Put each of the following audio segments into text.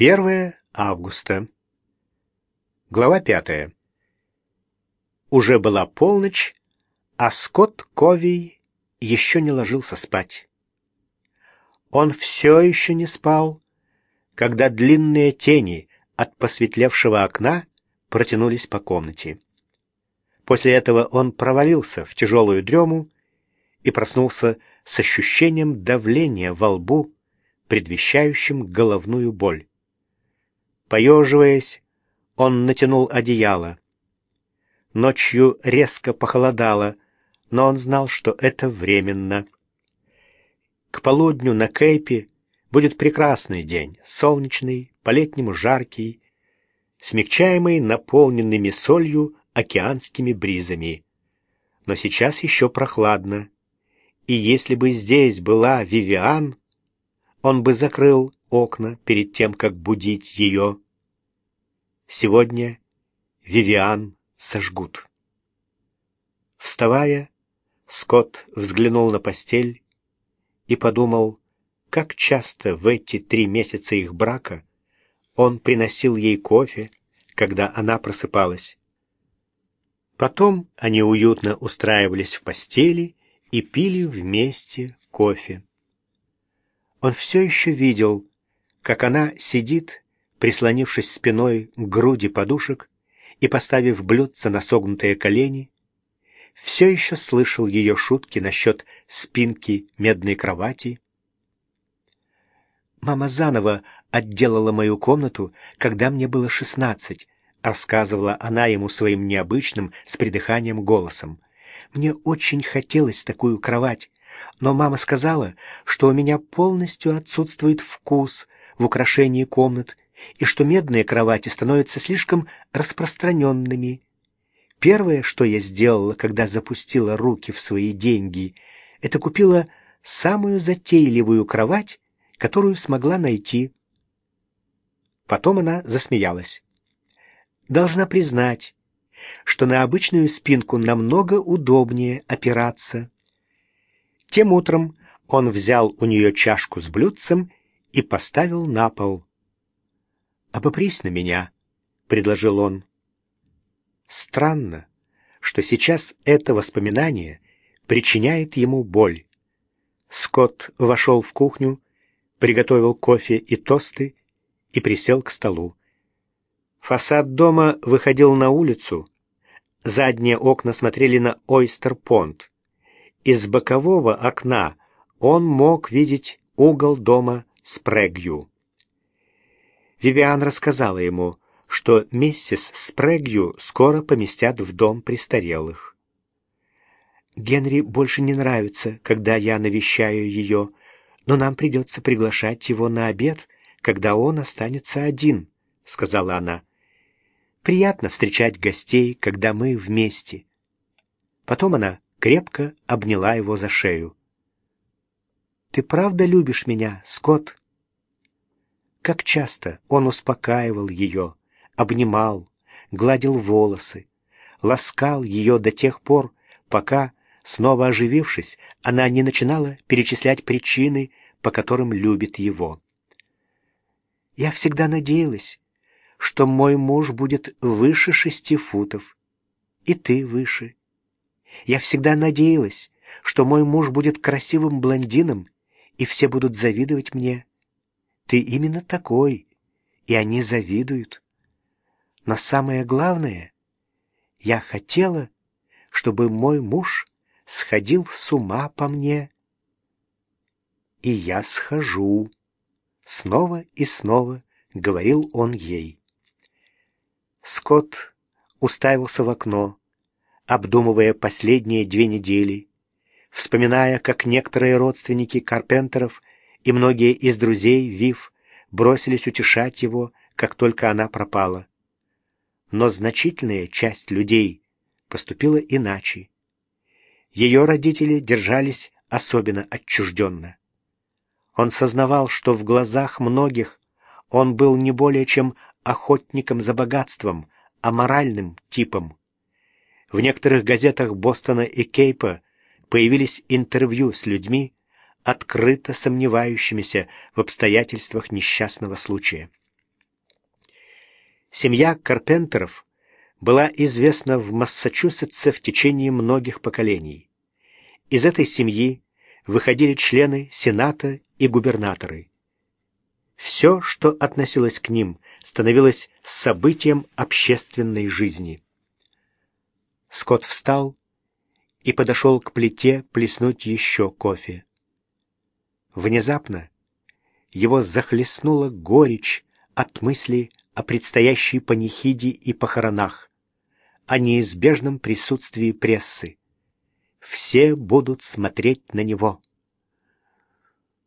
1 августа. Глава 5. Уже была полночь, а Скотт Ковий еще не ложился спать. Он все еще не спал, когда длинные тени от посветлевшего окна протянулись по комнате. После этого он провалился в тяжелую дрему и проснулся с ощущением давления во лбу, предвещающим головную боль. Поеживаясь, он натянул одеяло. Ночью резко похолодало, но он знал, что это временно. К полудню на Кейпе будет прекрасный день, солнечный, по-летнему жаркий, смягчаемый наполненными солью океанскими бризами. Но сейчас еще прохладно, и если бы здесь была Вивиан, он бы закрыл окна перед тем, как будить ее. Сегодня Вивиан сожгут. Вставая, Скотт взглянул на постель и подумал, как часто в эти три месяца их брака он приносил ей кофе, когда она просыпалась. Потом они уютно устраивались в постели и пили вместе кофе. Он все еще видел, как она сидит, прислонившись спиной к груди подушек и поставив блюдце на согнутые колени, все еще слышал ее шутки насчет спинки медной кровати. «Мама заново отделала мою комнату, когда мне было шестнадцать», рассказывала она ему своим необычным с придыханием голосом. «Мне очень хотелось такую кровать, но мама сказала, что у меня полностью отсутствует вкус в украшении комнат и что медные кровати становятся слишком распространенными. Первое, что я сделала, когда запустила руки в свои деньги, это купила самую затейливую кровать, которую смогла найти. Потом она засмеялась. Должна признать, что на обычную спинку намного удобнее опираться. Тем утром он взял у нее чашку с блюдцем и поставил на пол. «Обопрись на меня», — предложил он. Странно, что сейчас это воспоминание причиняет ему боль. Скотт вошел в кухню, приготовил кофе и тосты и присел к столу. Фасад дома выходил на улицу, задние окна смотрели на Ойстер-Понт. Из бокового окна он мог видеть угол дома Спрэгью. Вивиан рассказала ему, что миссис Спрэгью скоро поместят в дом престарелых. Генри больше не нравится, когда я навещаю ее, но нам придется приглашать его на обед, когда он останется один, — сказала она. Приятно встречать гостей, когда мы вместе. Потом она крепко обняла его за шею. «Ты правда любишь меня, Скотт?» Как часто он успокаивал ее, обнимал, гладил волосы, ласкал ее до тех пор, пока, снова оживившись, она не начинала перечислять причины, по которым любит его. «Я всегда надеялась, что мой муж будет выше шести футов, и ты выше. Я всегда надеялась, что мой муж будет красивым блондином, и все будут завидовать мне. Ты именно такой, и они завидуют. Но самое главное, я хотела, чтобы мой муж сходил с ума по мне. И я схожу. Снова и снова говорил он ей. Скотт уставился в окно, обдумывая последние две недели, вспоминая, как некоторые родственники Карпентеров и многие из друзей Вив бросились утешать его, как только она пропала. Но значительная часть людей поступила иначе. Ее родители держались особенно отчужденно. Он сознавал, что в глазах многих он был не более чем охотником за богатством, а моральным типом. В некоторых газетах Бостона и Кейпа появились интервью с людьми, открыто сомневающимися в обстоятельствах несчастного случая. Семья Карпентеров была известна в Массачусетсе в течение многих поколений. Из этой семьи выходили члены Сената и губернаторы. Все, что относилось к ним, становилось событием общественной жизни. Скотт встал и подошел к плите плеснуть еще кофе. Внезапно его захлестнула горечь от мысли о предстоящей панихиде и похоронах, о неизбежном присутствии прессы. Все будут смотреть на него.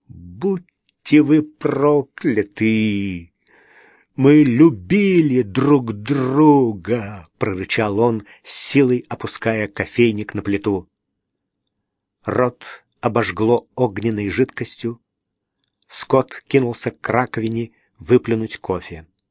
«Будьте вы прокляты! Мы любили друг друга!» — прорычал он, силой опуская кофейник на плиту. Рот обожгло огненной жидкостью. Скотт кинулся к раковине выплюнуть кофе.